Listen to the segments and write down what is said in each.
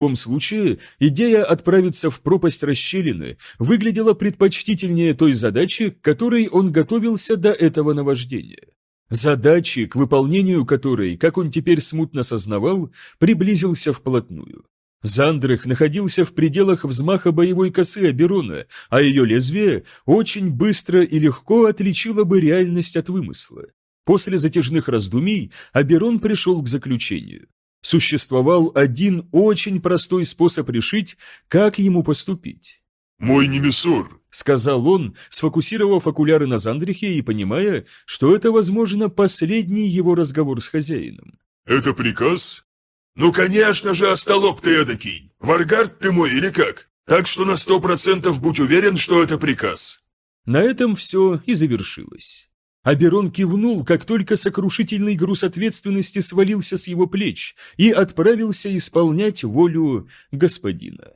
Любом случае, идея отправиться в пропасть расщелины выглядела предпочтительнее той задачи, к которой он готовился до этого наваждения. Задачи, к выполнению которой, как он теперь смутно сознавал, приблизился вплотную. Зандрых находился в пределах взмаха боевой косы Аберона, а ее лезвие очень быстро и легко отличило бы реальность от вымысла. После затяжных раздумий Аберон пришел к заключению. Существовал один очень простой способ решить, как ему поступить. «Мой немесор», — сказал он, сфокусировав окуляры на Зандрихе и понимая, что это, возможно, последний его разговор с хозяином. «Это приказ?» «Ну, конечно же, остолоп ты эдакий! Варгард ты мой или как? Так что на сто процентов будь уверен, что это приказ!» На этом все и завершилось. Аберон кивнул, как только сокрушительный груз ответственности свалился с его плеч и отправился исполнять волю господина.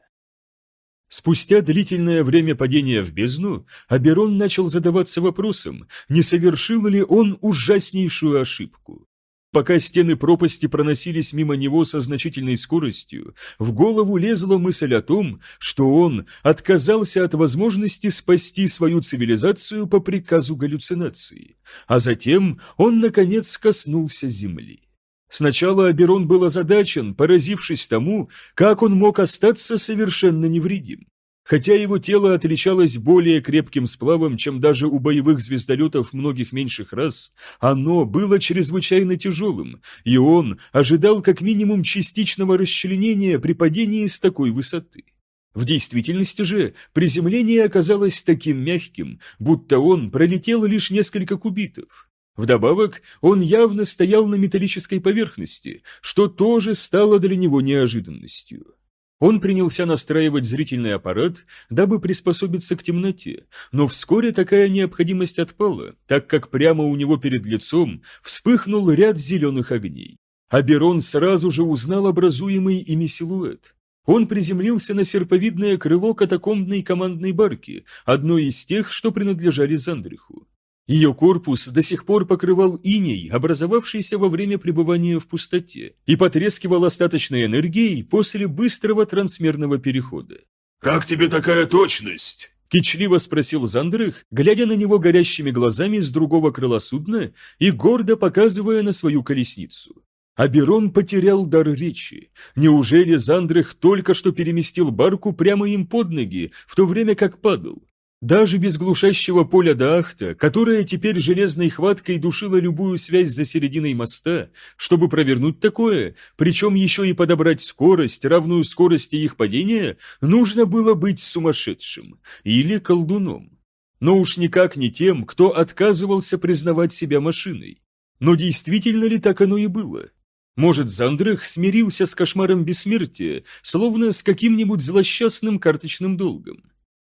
Спустя длительное время падения в бездну, Аберон начал задаваться вопросом, не совершил ли он ужаснейшую ошибку. Пока стены пропасти проносились мимо него со значительной скоростью, в голову лезла мысль о том, что он отказался от возможности спасти свою цивилизацию по приказу галлюцинации, а затем он, наконец, коснулся земли. Сначала Аберон был озадачен, поразившись тому, как он мог остаться совершенно невредим. Хотя его тело отличалось более крепким сплавом, чем даже у боевых звездолетов многих меньших рас, оно было чрезвычайно тяжелым, и он ожидал как минимум частичного расчленения при падении с такой высоты. В действительности же приземление оказалось таким мягким, будто он пролетел лишь несколько кубитов. Вдобавок, он явно стоял на металлической поверхности, что тоже стало для него неожиданностью. Он принялся настраивать зрительный аппарат, дабы приспособиться к темноте, но вскоре такая необходимость отпала, так как прямо у него перед лицом вспыхнул ряд зеленых огней. Аберон сразу же узнал образуемый ими силуэт. Он приземлился на серповидное крыло катакомбной командной барки, одной из тех, что принадлежали Зандриху. Ее корпус до сих пор покрывал иней, образовавшийся во время пребывания в пустоте, и потрескивал остаточной энергией после быстрого трансмерного перехода. «Как тебе такая точность?» Кичливо спросил Зандрых, глядя на него горящими глазами с другого крыла судна и гордо показывая на свою колесницу. Аберон потерял дар речи. Неужели Зандрых только что переместил барку прямо им под ноги, в то время как падал? Даже без глушащего поля Даахта, которое теперь железной хваткой душило любую связь за серединой моста, чтобы провернуть такое, причем еще и подобрать скорость, равную скорости их падения, нужно было быть сумасшедшим или колдуном. Но уж никак не тем, кто отказывался признавать себя машиной. Но действительно ли так оно и было? Может, Зандрых смирился с кошмаром бессмертия, словно с каким-нибудь злосчастным карточным долгом?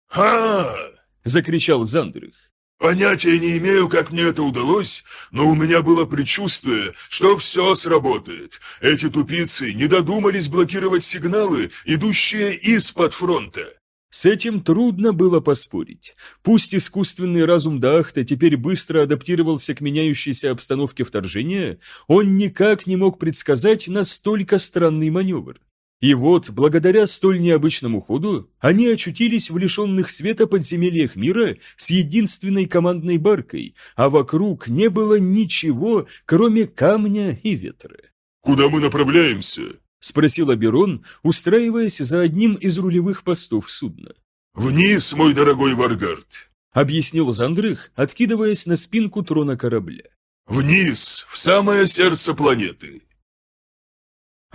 «Ха!» Закричал Зандрых. «Понятия не имею, как мне это удалось, но у меня было предчувствие, что все сработает. Эти тупицы не додумались блокировать сигналы, идущие из-под фронта». С этим трудно было поспорить. Пусть искусственный разум Дахта теперь быстро адаптировался к меняющейся обстановке вторжения, он никак не мог предсказать настолько странный маневр. И вот, благодаря столь необычному ходу, они очутились в лишенных света подземельях мира с единственной командной баркой, а вокруг не было ничего, кроме камня и ветра. «Куда мы направляемся?» – спросил Аберон, устраиваясь за одним из рулевых постов судна. «Вниз, мой дорогой Варгард!» – объяснил Зандрых, откидываясь на спинку трона корабля. «Вниз, в самое сердце планеты!»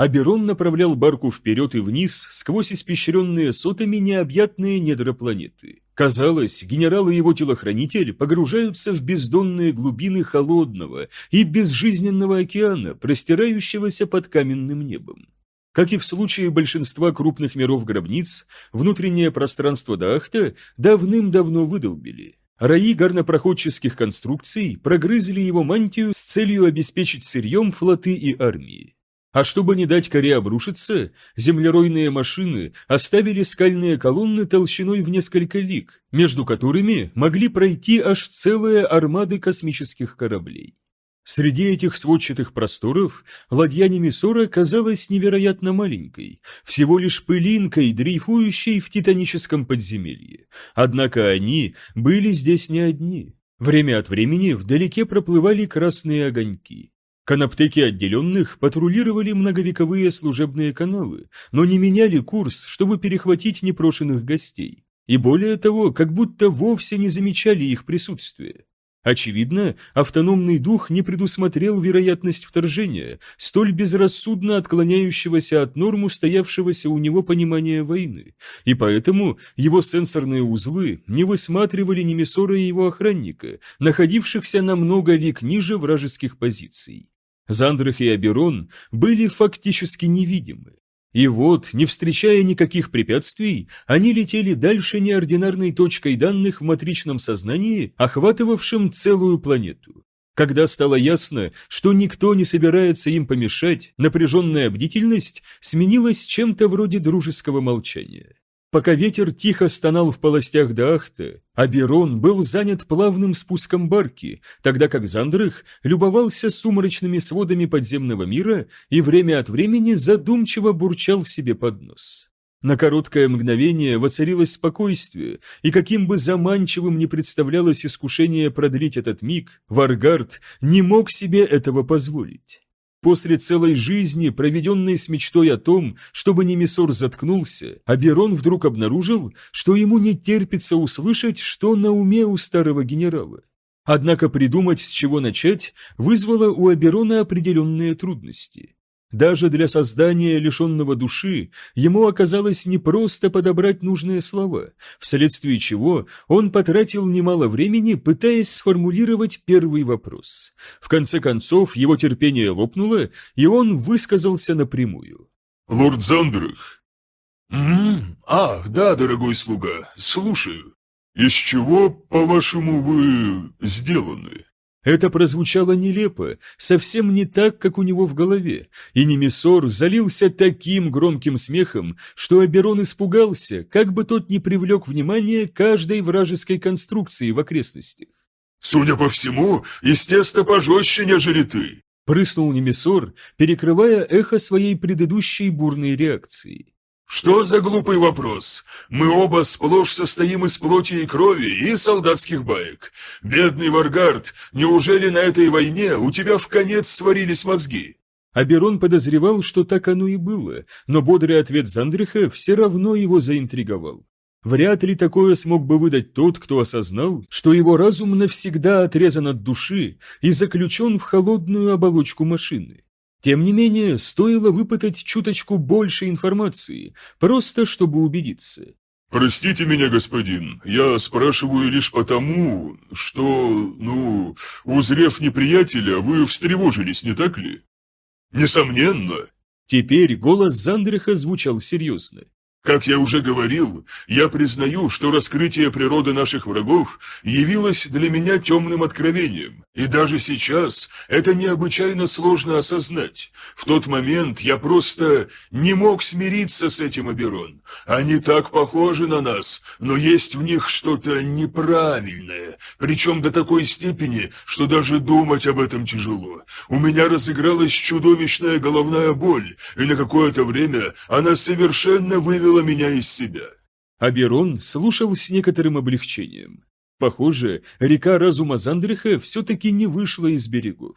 Аберон направлял барку вперед и вниз, сквозь испещренные сотами необъятные недра планеты. Казалось, генерал и его телохранитель погружаются в бездонные глубины холодного и безжизненного океана, простирающегося под каменным небом. Как и в случае большинства крупных миров-гробниц, внутреннее пространство Дахта давным-давно выдолбили. Раи горнопроходческих конструкций прогрызли его мантию с целью обеспечить сырьем флоты и армии. А чтобы не дать коре обрушиться, землеройные машины оставили скальные колонны толщиной в несколько лиг, между которыми могли пройти аж целые армады космических кораблей. Среди этих сводчатых просторов ладья Немесора казалась невероятно маленькой, всего лишь пылинкой, дрейфующей в титаническом подземелье. Однако они были здесь не одни. Время от времени вдалеке проплывали красные огоньки. Канаптеки отделенных патрулировали многовековые служебные каналы, но не меняли курс, чтобы перехватить непрошенных гостей. И более того, как будто вовсе не замечали их присутствие. Очевидно, автономный дух не предусмотрел вероятность вторжения, столь безрассудно отклоняющегося от норму стоявшегося у него понимания войны, и поэтому его сенсорные узлы не высматривали Немесора и его охранника, находившихся на много лик ниже вражеских позиций. Зандрах и Аберон были фактически невидимы. И вот, не встречая никаких препятствий, они летели дальше неординарной точкой данных в матричном сознании, охватывавшем целую планету. Когда стало ясно, что никто не собирается им помешать, напряженная бдительность сменилась чем-то вроде дружеского молчания. Пока ветер тихо стонал в полостях Даахта, Аберон был занят плавным спуском барки, тогда как Зандрых любовался сумрачными сводами подземного мира и время от времени задумчиво бурчал себе под нос. На короткое мгновение воцарилось спокойствие, и каким бы заманчивым ни представлялось искушение продлить этот миг, Варгард не мог себе этого позволить. После целой жизни, проведенной с мечтой о том, чтобы Немесор заткнулся, Аберон вдруг обнаружил, что ему не терпится услышать, что на уме у старого генерала. Однако придумать, с чего начать, вызвало у Аберона определенные трудности. Даже для создания лишенного души ему оказалось непросто подобрать нужные слова, вследствие чего он потратил немало времени, пытаясь сформулировать первый вопрос. В конце концов, его терпение лопнуло, и он высказался напрямую. «Лорд Зандрах!» «М «Ах, да, дорогой слуга, слушаю. Из чего, по-вашему, вы сделаны?» Это прозвучало нелепо, совсем не так, как у него в голове, и Немесор залился таким громким смехом, что Аберон испугался, как бы тот не привлек внимание каждой вражеской конструкции в окрестностях. «Судя по всему, естественно, пожестче, нежели ты», прыснул Немесор, перекрывая эхо своей предыдущей бурной реакции. «Что за глупый вопрос? Мы оба сплошь состоим из плоти и крови и солдатских баек. Бедный Варгард, неужели на этой войне у тебя в конец сварились мозги?» Аберон подозревал, что так оно и было, но бодрый ответ Зандриха все равно его заинтриговал. Вряд ли такое смог бы выдать тот, кто осознал, что его разум навсегда отрезан от души и заключен в холодную оболочку машины. Тем не менее, стоило выпытать чуточку больше информации, просто чтобы убедиться. «Простите меня, господин, я спрашиваю лишь потому, что, ну, узрев неприятеля, вы встревожились, не так ли?» «Несомненно!» Теперь голос Зандриха звучал серьезно. Как я уже говорил, я признаю, что раскрытие природы наших врагов явилось для меня темным откровением, и даже сейчас это необычайно сложно осознать. В тот момент я просто не мог смириться с этим, Аберон. Они так похожи на нас, но есть в них что-то неправильное, причем до такой степени, что даже думать об этом тяжело. У меня разыгралась чудовищная головная боль, и на какое-то время она совершенно вывела вывела меня из себя. Аберон слушал с некоторым облегчением. Похоже, река разума Зандриха все-таки не вышла из берегов.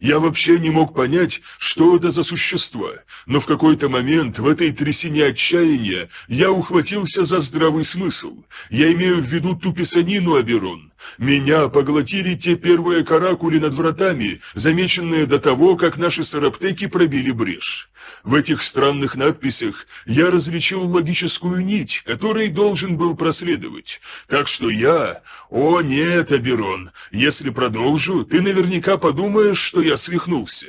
Я вообще не мог понять, что это за существа, но в какой-то момент в этой трясине отчаяния я ухватился за здравый смысл. Я имею в виду ту писанину, Аберон. Меня поглотили те первые каракули над вратами, замеченные до того, как наши сараптеки пробили брешь. В этих странных надписях я различил логическую нить, которой должен был проследовать. Так что я... О нет, Аберон, если продолжу, ты наверняка подумаешь, что я свихнулся.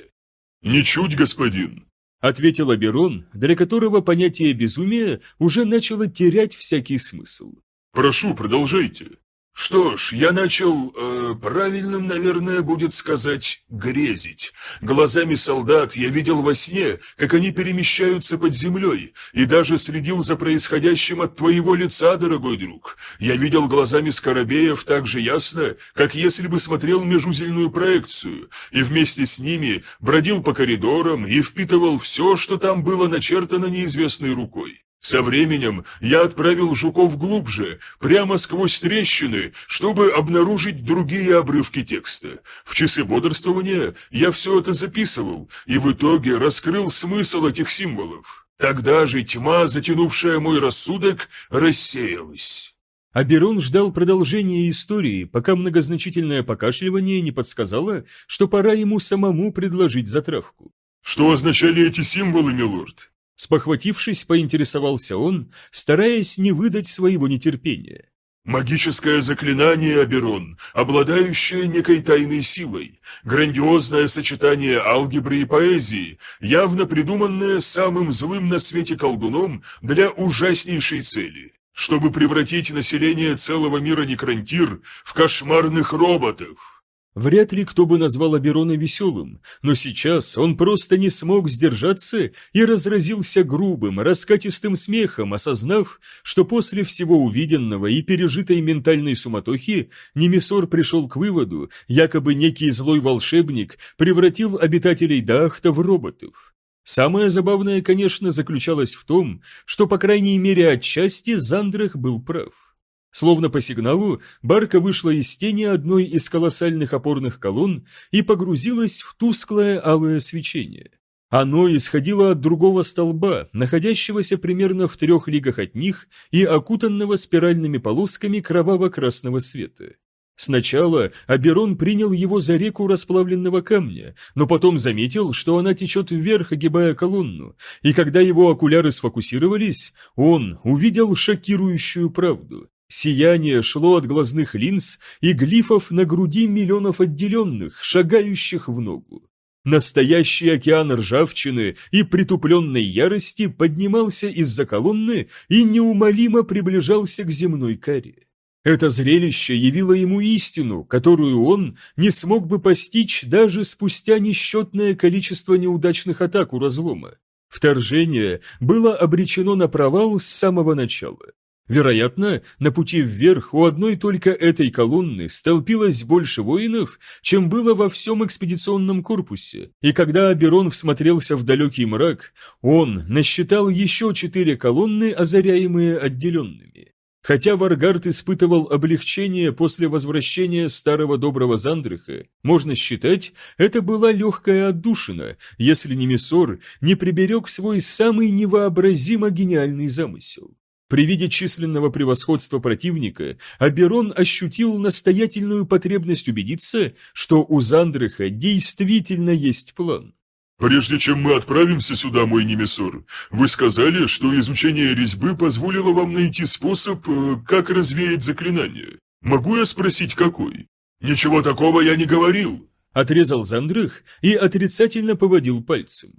Ничуть, господин. Ответил Аберон, для которого понятие безумия уже начало терять всякий смысл. Прошу, продолжайте. Что ж, я начал, э, правильным, наверное, будет сказать, грезить. Глазами солдат я видел во сне, как они перемещаются под землей, и даже следил за происходящим от твоего лица, дорогой друг. Я видел глазами скоробеев так же ясно, как если бы смотрел межузельную проекцию, и вместе с ними бродил по коридорам и впитывал все, что там было начертано неизвестной рукой. Со временем я отправил жуков глубже, прямо сквозь трещины, чтобы обнаружить другие обрывки текста. В часы бодрствования я все это записывал и в итоге раскрыл смысл этих символов. Тогда же тьма, затянувшая мой рассудок, рассеялась. Аберон ждал продолжения истории, пока многозначительное покашливание не подсказало, что пора ему самому предложить затравку. «Что означали эти символы, милорд?» Спохватившись, поинтересовался он, стараясь не выдать своего нетерпения. Магическое заклинание Аберон, обладающее некой тайной силой, грандиозное сочетание алгебры и поэзии, явно придуманное самым злым на свете колдуном для ужаснейшей цели, чтобы превратить население целого мира Некрантир в кошмарных роботов. Вряд ли кто бы назвал Аберона веселым, но сейчас он просто не смог сдержаться и разразился грубым, раскатистым смехом, осознав, что после всего увиденного и пережитой ментальной суматохи Немесор пришел к выводу, якобы некий злой волшебник превратил обитателей Дахта в роботов. Самое забавное, конечно, заключалось в том, что, по крайней мере, отчасти Зандрах был прав. Словно по сигналу, барка вышла из тени одной из колоссальных опорных колонн и погрузилась в тусклое алое свечение. Оно исходило от другого столба, находящегося примерно в трех лигах от них и окутанного спиральными полосками кроваво-красного света. Сначала Аберон принял его за реку расплавленного камня, но потом заметил, что она течет вверх, огибая колонну, и когда его окуляры сфокусировались, он увидел шокирующую правду. Сияние шло от глазных линз и глифов на груди миллионов отделенных, шагающих в ногу. Настоящий океан ржавчины и притупленной ярости поднимался из-за колонны и неумолимо приближался к земной каре. Это зрелище явило ему истину, которую он не смог бы постичь даже спустя несчетное количество неудачных атак у разлома. Вторжение было обречено на провал с самого начала. Вероятно, на пути вверх у одной только этой колонны столпилось больше воинов, чем было во всем экспедиционном корпусе, и когда Аберон всмотрелся в далекий мрак, он насчитал еще четыре колонны, озаряемые отделенными. Хотя Варгард испытывал облегчение после возвращения старого доброго Зандриха, можно считать, это была легкая отдушина, если Немесор не приберег свой самый невообразимо гениальный замысел. При виде численного превосходства противника Аберон ощутил настоятельную потребность убедиться, что у Зандриха действительно есть план. «Прежде чем мы отправимся сюда, мой Немесор, вы сказали, что изучение резьбы позволило вам найти способ, э, как развеять заклинание. Могу я спросить, какой?» «Ничего такого я не говорил», — отрезал Зандрых и отрицательно поводил пальцем.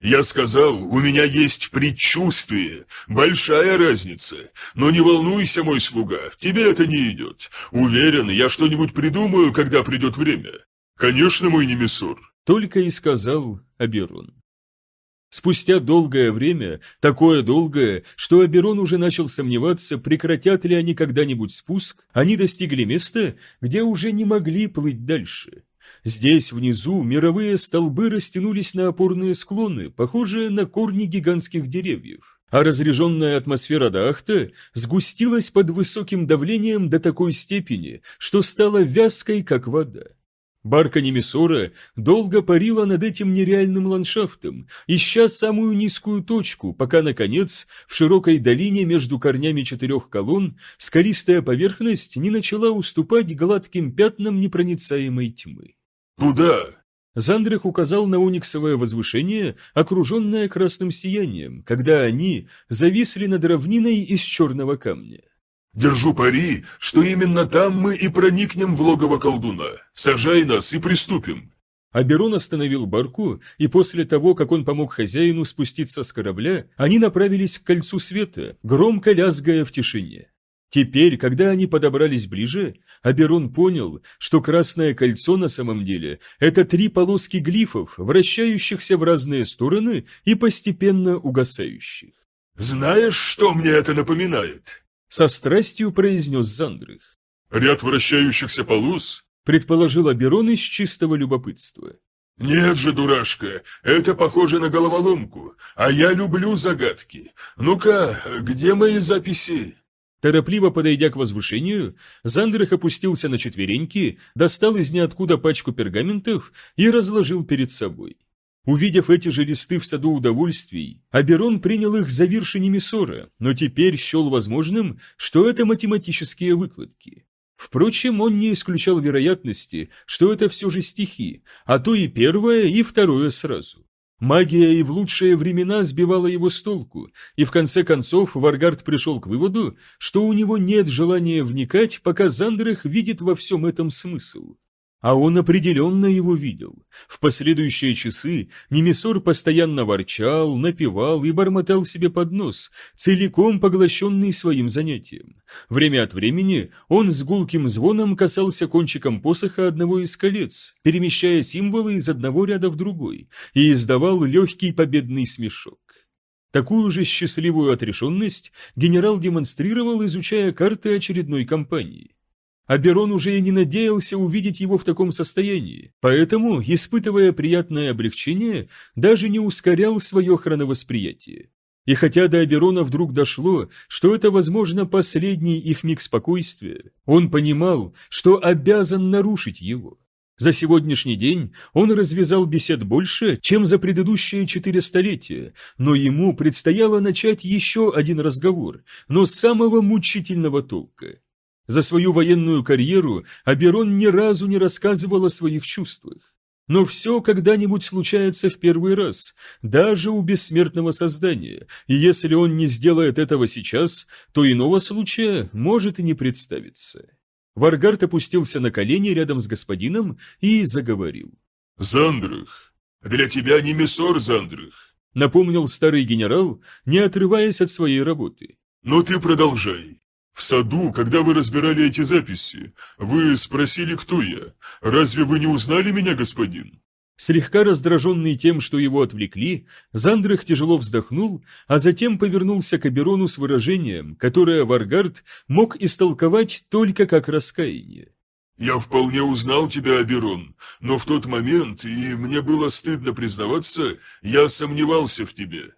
«Я сказал, у меня есть предчувствие. Большая разница. Но не волнуйся, мой слуга, тебе это не идет. Уверен, я что-нибудь придумаю, когда придет время. Конечно, мой Немесор». Только и сказал Аберон. Спустя долгое время, такое долгое, что Аберон уже начал сомневаться, прекратят ли они когда-нибудь спуск, они достигли места, где уже не могли плыть дальше. Здесь, внизу, мировые столбы растянулись на опорные склоны, похожие на корни гигантских деревьев. А разреженная атмосфера Дахта сгустилась под высоким давлением до такой степени, что стала вязкой, как вода. Барка Немесора долго парила над этим нереальным ландшафтом, ища самую низкую точку, пока, наконец, в широкой долине между корнями четырех колонн скалистая поверхность не начала уступать гладким пятнам непроницаемой тьмы. «Туда!» Зандрах указал на униксовое возвышение, окруженное красным сиянием, когда они зависли над равниной из черного камня. «Держу пари, что именно там мы и проникнем в логово колдуна. Сажай нас и приступим!» Аберон остановил барку, и после того, как он помог хозяину спуститься с корабля, они направились к кольцу света, громко лязгая в тишине. Теперь, когда они подобрались ближе, Аберон понял, что красное кольцо на самом деле – это три полоски глифов, вращающихся в разные стороны и постепенно угасающих. «Знаешь, что мне это напоминает?» – со страстью произнес Зандрых. «Ряд вращающихся полос?» – предположил Аберон из чистого любопытства. «Нет же, дурашка, это похоже на головоломку, а я люблю загадки. Ну-ка, где мои записи?» Торопливо подойдя к возвышению, Зандрах опустился на четвереньки, достал из ниоткуда пачку пергаментов и разложил перед собой. Увидев эти же листы в саду удовольствий, Аберон принял их за вершине ссора, но теперь счел возможным, что это математические выкладки. Впрочем, он не исключал вероятности, что это все же стихи, а то и первое, и второе сразу. Магия и в лучшие времена сбивала его с толку, и в конце концов Варгард пришел к выводу, что у него нет желания вникать, пока Зандрах видит во всем этом смысл. А он определенно его видел. В последующие часы Немесор постоянно ворчал, напевал и бормотал себе под нос, целиком поглощенный своим занятием. Время от времени он с гулким звоном касался кончиком посоха одного из колец, перемещая символы из одного ряда в другой, и издавал легкий победный смешок. Такую же счастливую отрешенность генерал демонстрировал, изучая карты очередной кампании. Аберон уже и не надеялся увидеть его в таком состоянии, поэтому, испытывая приятное облегчение, даже не ускорял свое хроновосприятие. И хотя до Аберона вдруг дошло, что это, возможно, последний их миг спокойствия, он понимал, что обязан нарушить его. За сегодняшний день он развязал бесед больше, чем за предыдущие четыре столетия, но ему предстояло начать еще один разговор, но самого мучительного толка. За свою военную карьеру Аберон ни разу не рассказывал о своих чувствах. Но все когда-нибудь случается в первый раз, даже у бессмертного создания, и если он не сделает этого сейчас, то иного случая может и не представиться. Варгард опустился на колени рядом с господином и заговорил. «Зандрах, для тебя не Мессор Зандрах», — напомнил старый генерал, не отрываясь от своей работы. «Но ты продолжай. В саду, когда вы разбирали эти записи, вы спросили, кто я. Разве вы не узнали меня, господин?» Слегка раздраженный тем, что его отвлекли, Зандрах тяжело вздохнул, а затем повернулся к Аберону с выражением, которое Варгард мог истолковать только как раскаяние. «Я вполне узнал тебя, Аберон, но в тот момент, и мне было стыдно признаваться, я сомневался в тебе».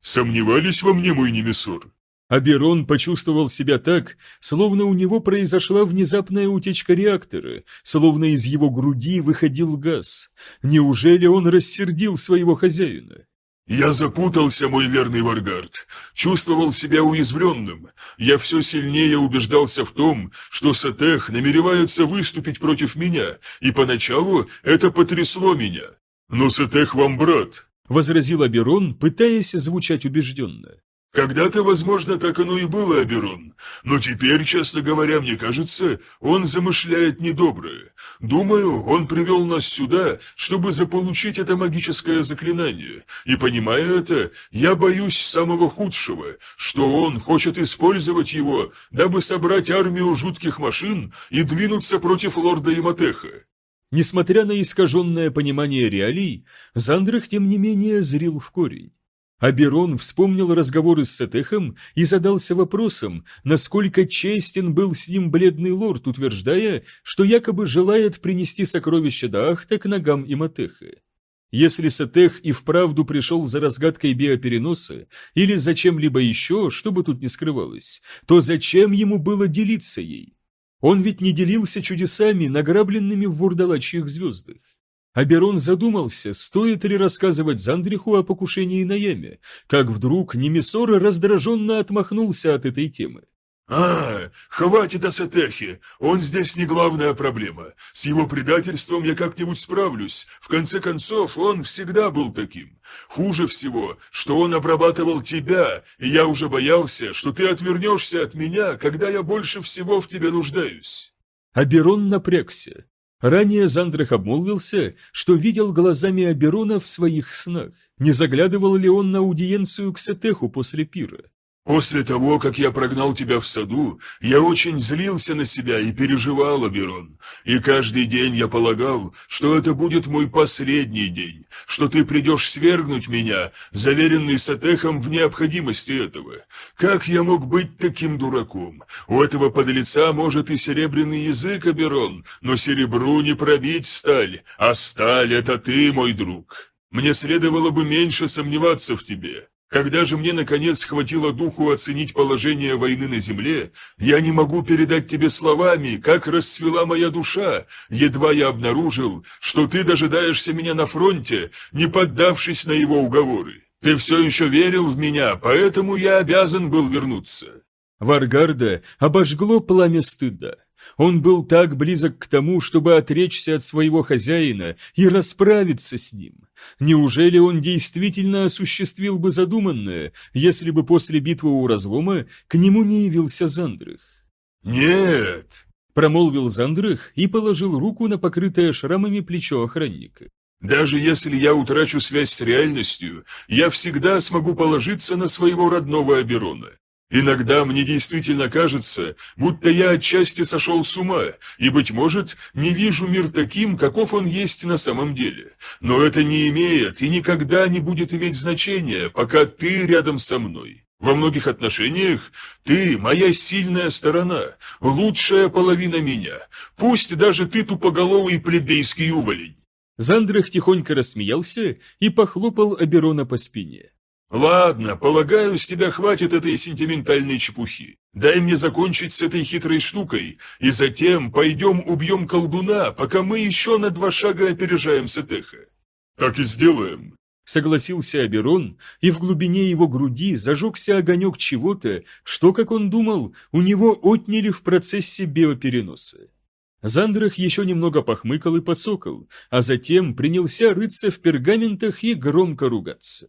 «Сомневались во мне, мой немесор?» Аберон почувствовал себя так, словно у него произошла внезапная утечка реактора, словно из его груди выходил газ. Неужели он рассердил своего хозяина? «Я запутался, мой верный Варгард, чувствовал себя уязвленным. Я все сильнее убеждался в том, что Сатех намеревается выступить против меня, и поначалу это потрясло меня. Но Сатех вам брат», — возразил Аберон, пытаясь звучать убежденно. Когда-то, возможно, так оно и было, Аберон, но теперь, честно говоря, мне кажется, он замышляет недоброе. Думаю, он привел нас сюда, чтобы заполучить это магическое заклинание, и, понимая это, я боюсь самого худшего, что он хочет использовать его, дабы собрать армию жутких машин и двинуться против лорда Иматеха. Несмотря на искаженное понимание реалий, Зандрах, тем не менее, зрил в корень. Аберон вспомнил разговоры с Сетехом и задался вопросом, насколько честен был с ним бледный лорд, утверждая, что якобы желает принести сокровища Даахта к ногам Иматеха. Если Сетех и вправду пришел за разгадкой биопереноса или за чем-либо еще, что бы тут ни скрывалось, то зачем ему было делиться ей? Он ведь не делился чудесами, награбленными в вурдалачьих звездах. Аберон задумался, стоит ли рассказывать Зандриху о покушении на яме, как вдруг Немесора раздраженно отмахнулся от этой темы. «А, хватит о Сатехе, он здесь не главная проблема. С его предательством я как-нибудь справлюсь. В конце концов, он всегда был таким. Хуже всего, что он обрабатывал тебя, и я уже боялся, что ты отвернешься от меня, когда я больше всего в тебе нуждаюсь». Аберон напрягся. Ранее Зандрах обмолвился, что видел глазами Аберона в своих снах. Не заглядывал ли он на аудиенцию к Сетеху после пира? После того, как я прогнал тебя в саду, я очень злился на себя и переживал, Аберон. И каждый день я полагал, что это будет мой последний день, что ты придешь свергнуть меня, заверенный Сатехом в необходимости этого. Как я мог быть таким дураком? У этого подлеца может и серебряный язык, Аберон, но серебру не пробить сталь, а сталь — это ты, мой друг. Мне следовало бы меньше сомневаться в тебе. Когда же мне, наконец, хватило духу оценить положение войны на земле, я не могу передать тебе словами, как расцвела моя душа, едва я обнаружил, что ты дожидаешься меня на фронте, не поддавшись на его уговоры. Ты все еще верил в меня, поэтому я обязан был вернуться». Варгарда обожгло пламя стыда. Он был так близок к тому, чтобы отречься от своего хозяина и расправиться с ним. Неужели он действительно осуществил бы задуманное, если бы после битвы у разлома к нему не явился Зандрых? «Нет!» – промолвил Зандрых и положил руку на покрытое шрамами плечо охранника. «Даже если я утрачу связь с реальностью, я всегда смогу положиться на своего родного Аберона. Иногда мне действительно кажется, будто я отчасти сошел с ума, и, быть может, не вижу мир таким, каков он есть на самом деле. Но это не имеет и никогда не будет иметь значения, пока ты рядом со мной. Во многих отношениях ты моя сильная сторона, лучшая половина меня. Пусть даже ты тупоголовый плебейский уволень. Зандрах тихонько рассмеялся и похлопал Аберона по спине. «Ладно, полагаю, с тебя хватит этой сентиментальной чепухи. Дай мне закончить с этой хитрой штукой, и затем пойдем убьем колдуна, пока мы еще на два шага опережаем Сетеха». «Так и сделаем», — согласился Аберон, и в глубине его груди зажегся огонек чего-то, что, как он думал, у него отняли в процессе биопереноса. Зандрах еще немного похмыкал и подсокал, а затем принялся рыться в пергаментах и громко ругаться.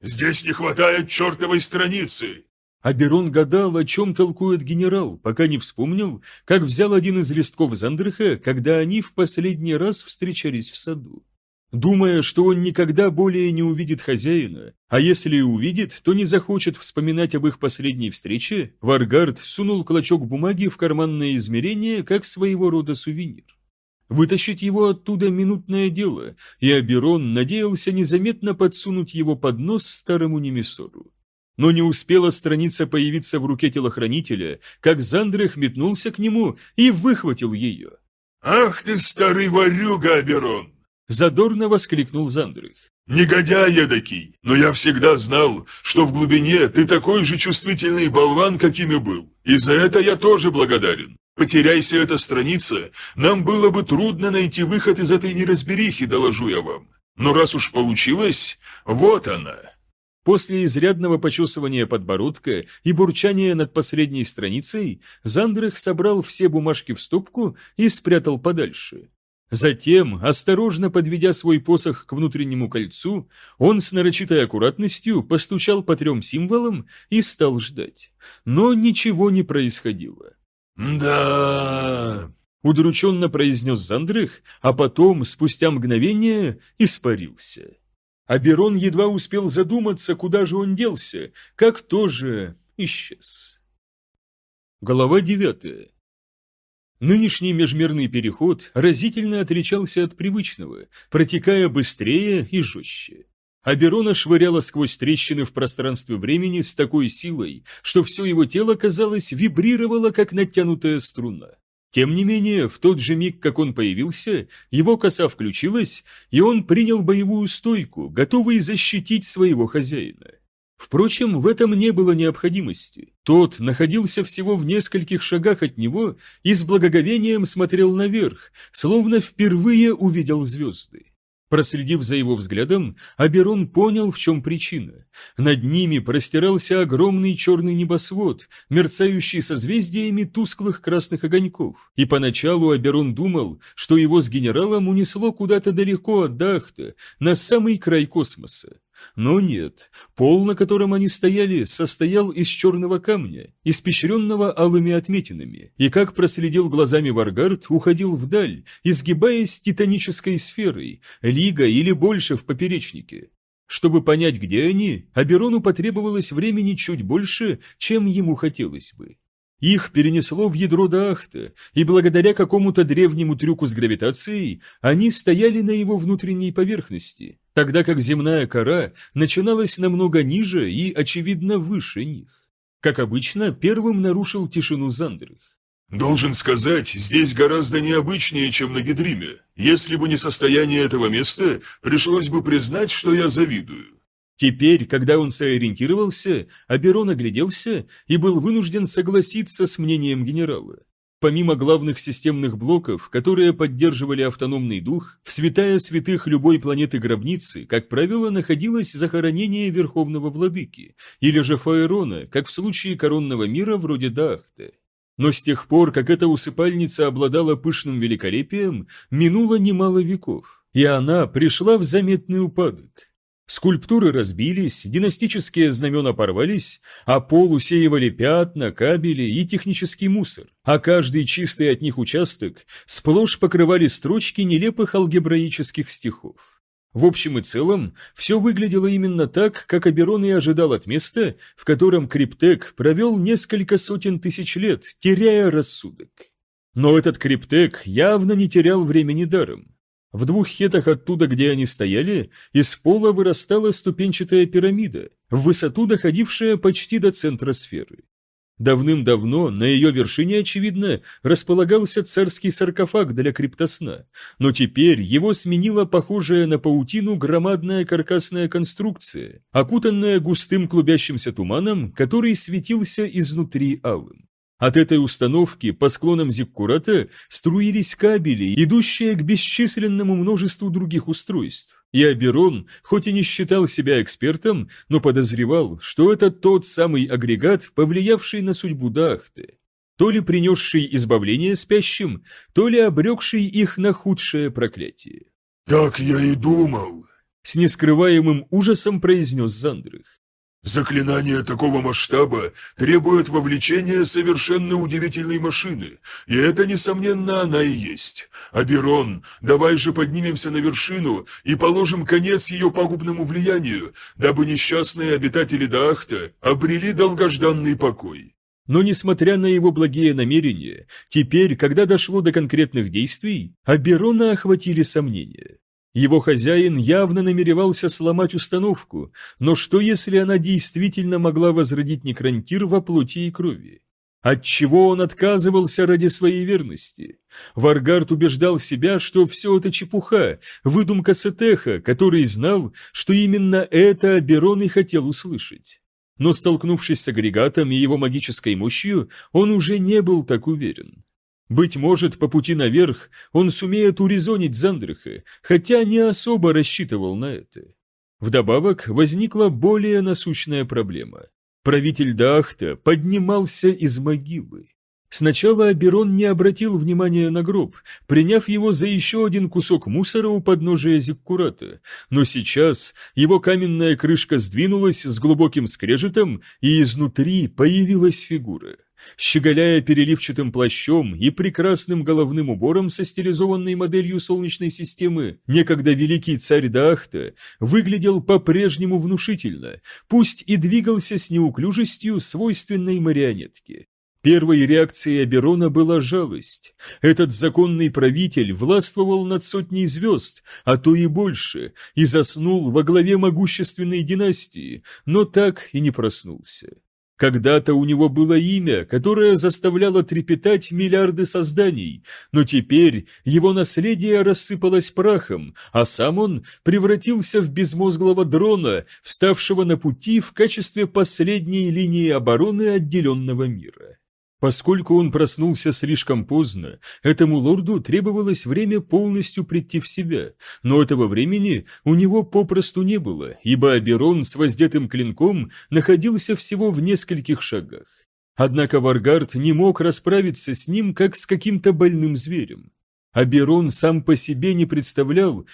Здесь не хватает чертовой страницы!» Аберон гадал, о чем толкует генерал, пока не вспомнил, как взял один из листков Зандраха, когда они в последний раз встречались в саду. Думая, что он никогда более не увидит хозяина, а если и увидит, то не захочет вспоминать об их последней встрече, Варгард сунул клочок бумаги в карманное измерение как своего рода сувенир. Вытащить его оттуда минутное дело, и Аберон надеялся незаметно подсунуть его под нос старому Немесору. Но не успела страница появиться в руке телохранителя, как Зандрех метнулся к нему и выхватил ее. «Ах ты, старый ворюга, Аберон!» Задорно воскликнул Зандрых. «Негодяй эдакий, но я всегда знал, что в глубине ты такой же чувствительный болван, каким и был, и за это я тоже благодарен. Потеряйся эта страница, нам было бы трудно найти выход из этой неразберихи, доложу я вам. Но раз уж получилось, вот она». После изрядного почесывания подбородка и бурчания над последней страницей, Зандрах собрал все бумажки в стопку и спрятал подальше. Затем, осторожно подведя свой посох к внутреннему кольцу, он с нарочитой аккуратностью постучал по трем символам и стал ждать. Но ничего не происходило. «Да...» — удрученно произнес Зандрых, а потом, спустя мгновение, испарился. Аберон едва успел задуматься, куда же он делся, как тоже исчез. Глава девятая. Нынешний межмерный переход разительно отличался от привычного, протекая быстрее и жестче. Аберона швыряла сквозь трещины в пространстве времени с такой силой, что все его тело, казалось, вибрировало, как натянутая струна. Тем не менее, в тот же миг, как он появился, его коса включилась, и он принял боевую стойку, готовый защитить своего хозяина. Впрочем, в этом не было необходимости. Тот находился всего в нескольких шагах от него и с благоговением смотрел наверх, словно впервые увидел звезды. Проследив за его взглядом, Аберон понял, в чем причина. Над ними простирался огромный черный небосвод, мерцающий созвездиями тусклых красных огоньков. И поначалу Аберон думал, что его с генералом унесло куда-то далеко от Дахта, на самый край космоса. Но нет, пол, на котором они стояли, состоял из черного камня, испещренного алыми отметинами, и, как проследил глазами Варгард, уходил вдаль, изгибаясь титанической сферой, лига или больше в поперечнике. Чтобы понять, где они, Аберону потребовалось времени чуть больше, чем ему хотелось бы. Их перенесло в ядро Даахта, и благодаря какому-то древнему трюку с гравитацией они стояли на его внутренней поверхности, тогда как земная кора начиналась намного ниже и, очевидно, выше них. Как обычно, первым нарушил тишину Зандрых. «Должен сказать, здесь гораздо необычнее, чем на Гидриме. Если бы не состояние этого места, пришлось бы признать, что я завидую. Теперь, когда он сориентировался, Аберон огляделся и был вынужден согласиться с мнением генерала. Помимо главных системных блоков, которые поддерживали автономный дух, в святая святых любой планеты гробницы, как правило, находилось захоронение Верховного Владыки, или же Фаэрона, как в случае коронного мира вроде Дахта. Но с тех пор, как эта усыпальница обладала пышным великолепием, минуло немало веков, и она пришла в заметный упадок. Скульптуры разбились, династические знамена порвались, а пол усеивали пятна, кабели и технический мусор, а каждый чистый от них участок сплошь покрывали строчки нелепых алгебраических стихов. В общем и целом, все выглядело именно так, как Аберон и ожидал от места, в котором Криптек провел несколько сотен тысяч лет, теряя рассудок. Но этот Криптек явно не терял времени даром. В двух хетах оттуда, где они стояли, из пола вырастала ступенчатая пирамида, в высоту доходившая почти до центра сферы. Давным-давно на ее вершине, очевидно, располагался царский саркофаг для криптосна, но теперь его сменила похожая на паутину громадная каркасная конструкция, окутанная густым клубящимся туманом, который светился изнутри алым. От этой установки по склонам Зиккурата струились кабели, идущие к бесчисленному множеству других устройств. И Аберон, хоть и не считал себя экспертом, но подозревал, что это тот самый агрегат, повлиявший на судьбу Дахты. То ли принесший избавление спящим, то ли обрекший их на худшее проклятие. «Так я и думал», — с нескрываемым ужасом произнес Зандрых. Заклинание такого масштаба требует вовлечения совершенно удивительной машины, и это, несомненно, она и есть. Аберон, давай же поднимемся на вершину и положим конец ее пагубному влиянию, дабы несчастные обитатели Дахта обрели долгожданный покой. Но несмотря на его благие намерения, теперь, когда дошло до конкретных действий, Аберона охватили сомнения. Его хозяин явно намеревался сломать установку, но что если она действительно могла возродить некрантир во плоти и крови? Отчего он отказывался ради своей верности? Варгард убеждал себя, что все это чепуха, выдумка Сетеха, который знал, что именно это Аберон и хотел услышать. Но столкнувшись с агрегатом и его магической мощью, он уже не был так уверен. Быть может, по пути наверх он сумеет урезонить Зандриха, хотя не особо рассчитывал на это. Вдобавок возникла более насущная проблема. Правитель Дахта поднимался из могилы. Сначала Аберон не обратил внимания на гроб, приняв его за еще один кусок мусора у подножия Зиккурата, но сейчас его каменная крышка сдвинулась с глубоким скрежетом, и изнутри появилась фигура щеголяя переливчатым плащом и прекрасным головным убором со стилизованной моделью Солнечной системы, некогда великий царь Дахта выглядел по-прежнему внушительно, пусть и двигался с неуклюжестью свойственной марионетки. Первой реакцией Аберона была жалость. Этот законный правитель властвовал над сотней звезд, а то и больше, и заснул во главе могущественной династии, но так и не проснулся. Когда-то у него было имя, которое заставляло трепетать миллиарды созданий, но теперь его наследие рассыпалось прахом, а сам он превратился в безмозглого дрона, вставшего на пути в качестве последней линии обороны отделенного мира. Поскольку он проснулся слишком поздно, этому лорду требовалось время полностью прийти в себя, но этого времени у него попросту не было, ибо Аберон с воздетым клинком находился всего в нескольких шагах. Однако Варгард не мог расправиться с ним, как с каким-то больным зверем. Аберон сам по себе не представлял,